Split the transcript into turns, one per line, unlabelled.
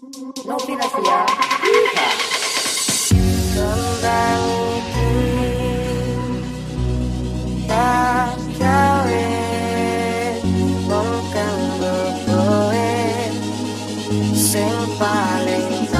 No Yeehaw Kembang iki Tak gawe Sing paling